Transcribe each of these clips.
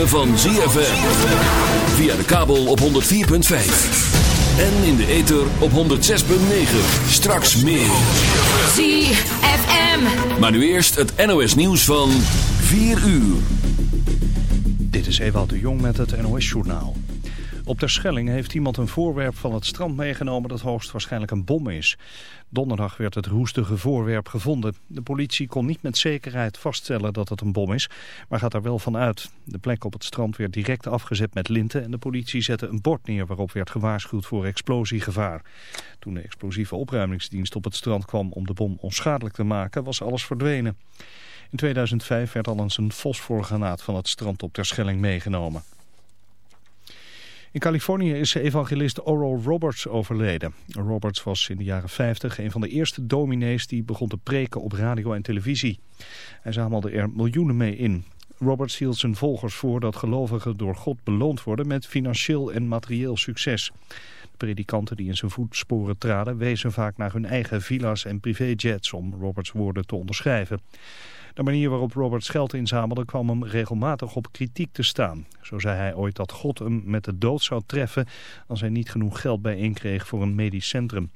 ritme van ZFM. Via de kabel op 104.5. En in de ether op 106.9. Straks meer. ZFM. Maar nu eerst het NOS nieuws van 4 uur. Dit is Ewald de Jong met het NOS journaal. Op ter Schelling heeft iemand een voorwerp van het strand meegenomen dat hoogstwaarschijnlijk een bom is. Donderdag werd het roestige voorwerp gevonden. De politie kon niet met zekerheid vaststellen dat het een bom is, maar gaat er wel van uit. De plek op het strand werd direct afgezet met linten en de politie zette een bord neer waarop werd gewaarschuwd voor explosiegevaar. Toen de explosieve opruimingsdienst op het strand kwam om de bom onschadelijk te maken, was alles verdwenen. In 2005 werd al eens een fosforgranaat van het strand op Terschelling meegenomen. In Californië is evangelist Oral Roberts overleden. Roberts was in de jaren 50 een van de eerste dominees die begon te preken op radio en televisie. Hij zamelde er miljoenen mee in. Roberts hield zijn volgers voor dat gelovigen door God beloond worden met financieel en materieel succes. De predikanten die in zijn voetsporen traden wezen vaak naar hun eigen villa's en privéjets om Roberts woorden te onderschrijven. De manier waarop Roberts geld inzamelde kwam hem regelmatig op kritiek te staan. Zo zei hij ooit dat God hem met de dood zou treffen als hij niet genoeg geld bijeenkreeg voor een medisch centrum.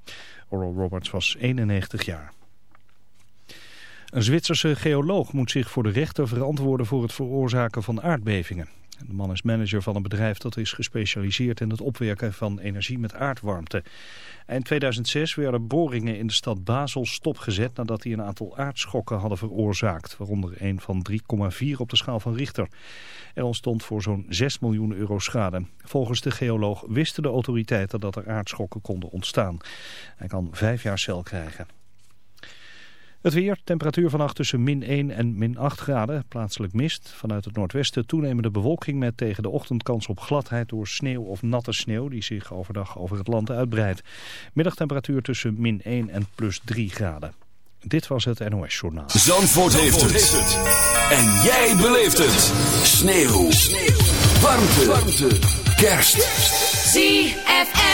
Oral Roberts was 91 jaar. Een Zwitserse geoloog moet zich voor de rechter verantwoorden voor het veroorzaken van aardbevingen. De man is manager van een bedrijf dat is gespecialiseerd in het opwerken van energie met aardwarmte. Eind 2006 werden boringen in de stad Basel stopgezet nadat die een aantal aardschokken hadden veroorzaakt. Waaronder een van 3,4 op de schaal van Richter. Er ontstond voor zo'n 6 miljoen euro schade. Volgens de geoloog wisten de autoriteiten dat er aardschokken konden ontstaan. Hij kan vijf jaar cel krijgen. Het weer, temperatuur vannacht tussen min 1 en min 8 graden. Plaatselijk mist. Vanuit het noordwesten toenemende bewolking met tegen de ochtend kans op gladheid door sneeuw of natte sneeuw die zich overdag over het land uitbreidt. Middagtemperatuur tussen min 1 en plus 3 graden. Dit was het NOS Journaal. Zandvoort, heeft, het. En jij beleeft het. Sneeuw. sneeuw. Warmte. Warmte. Kerst. ZFM.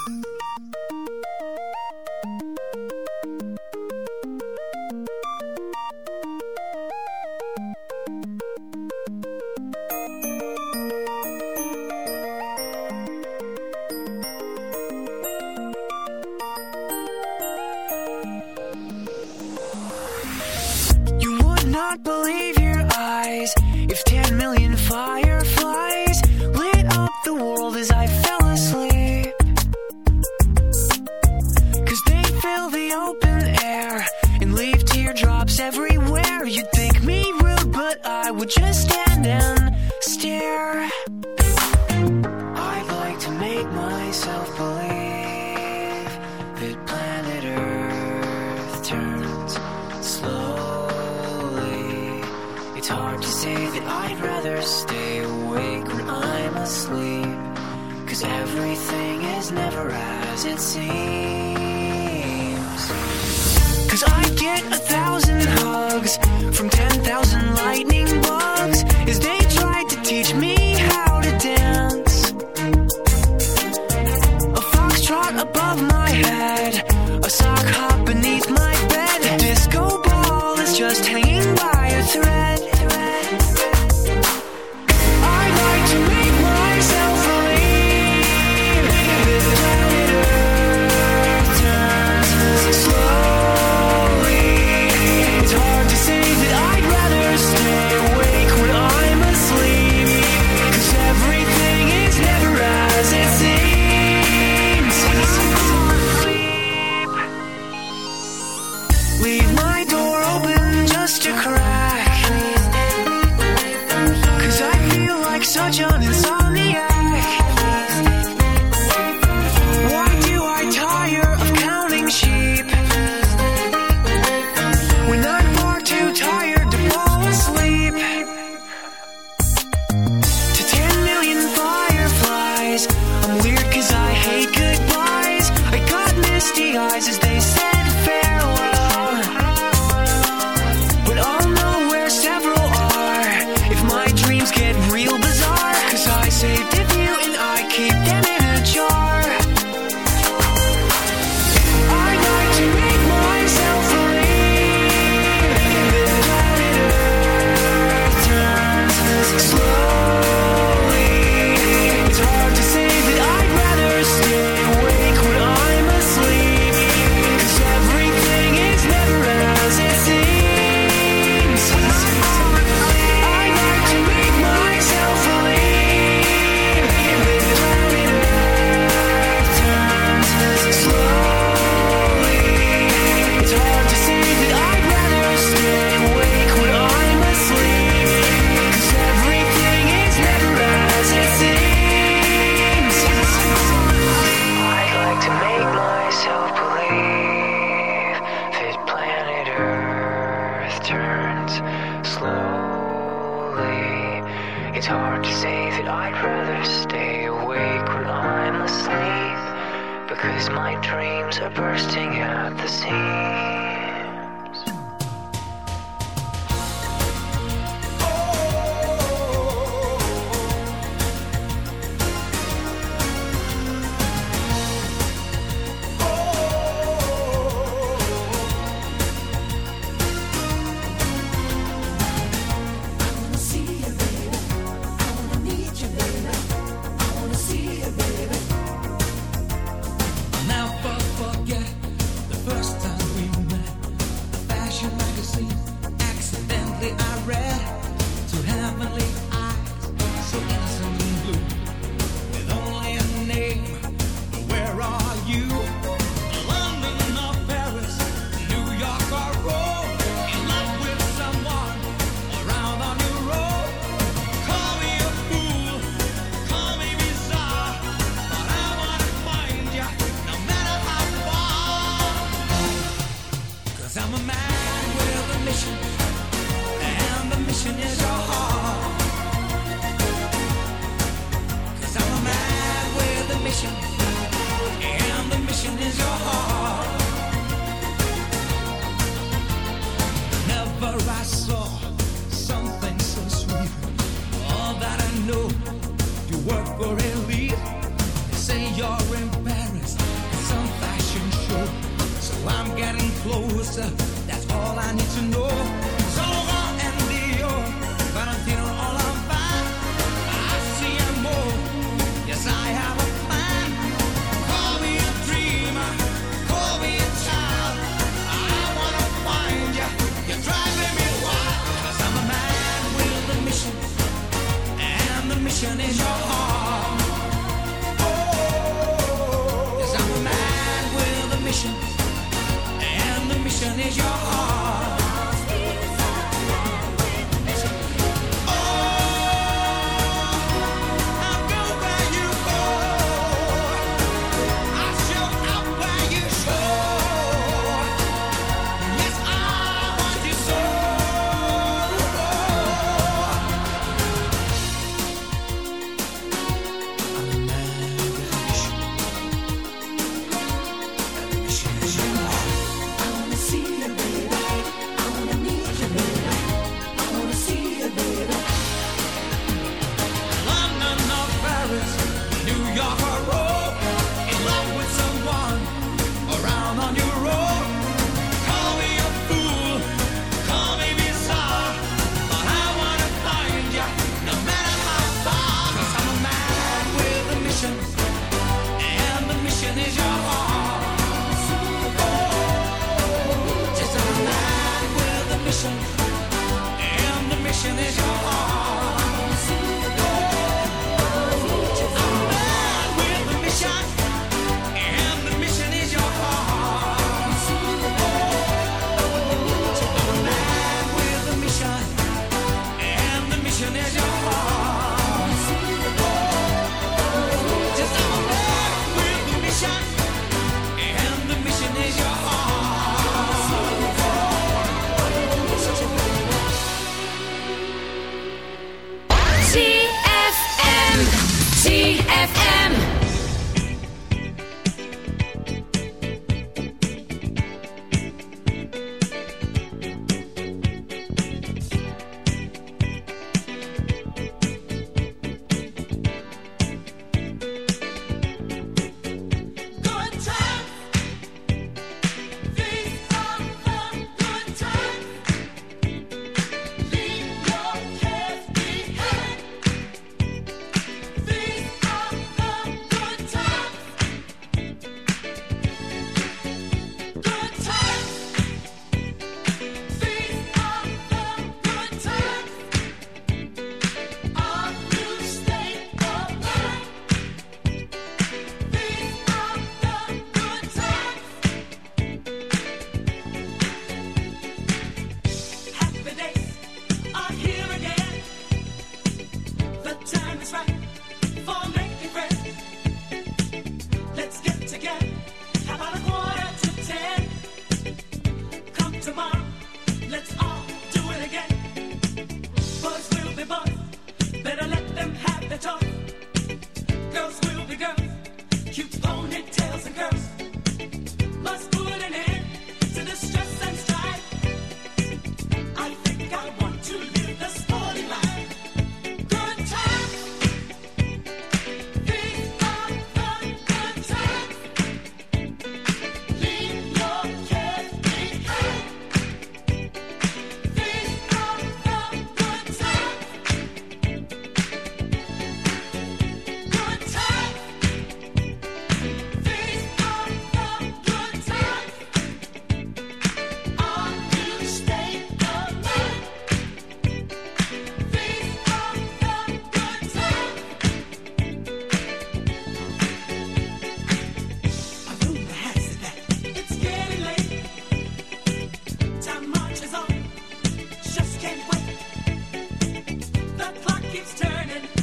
turning.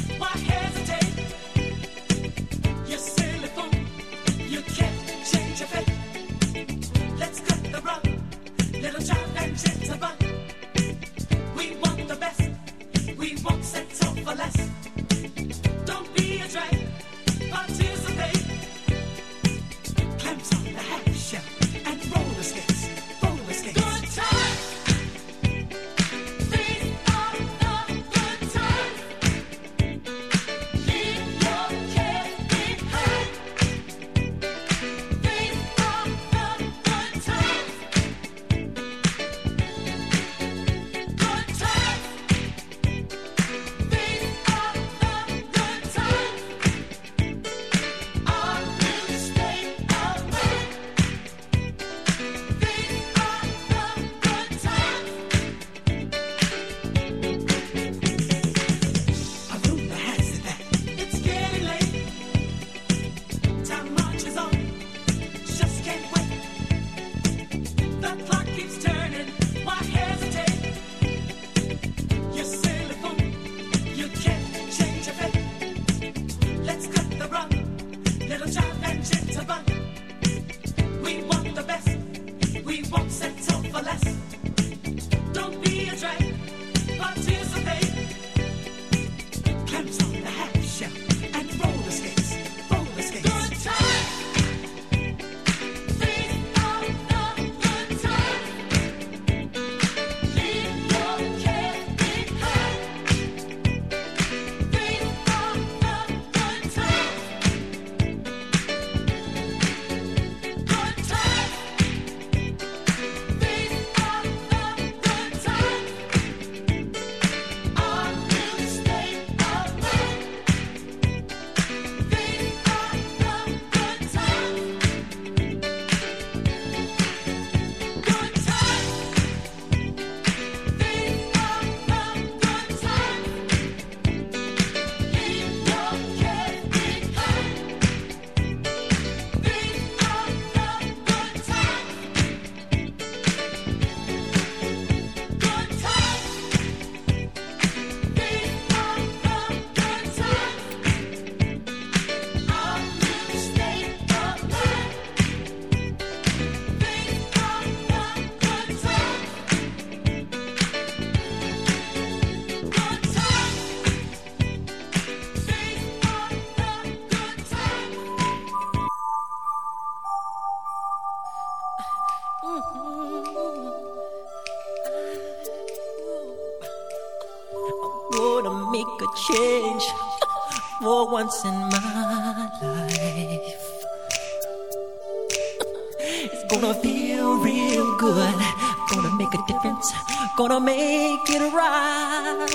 gonna make it right.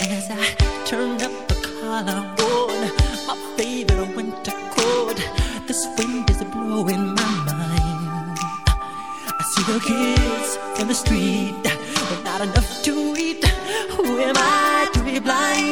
As I turned up the collarbone, my favorite winter coat, this wind is blowing my mind. I see the kids in the street, but not enough to eat. Who am I to be blind?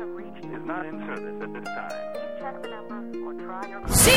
is not in service at this time. Check the number or try your... CFM!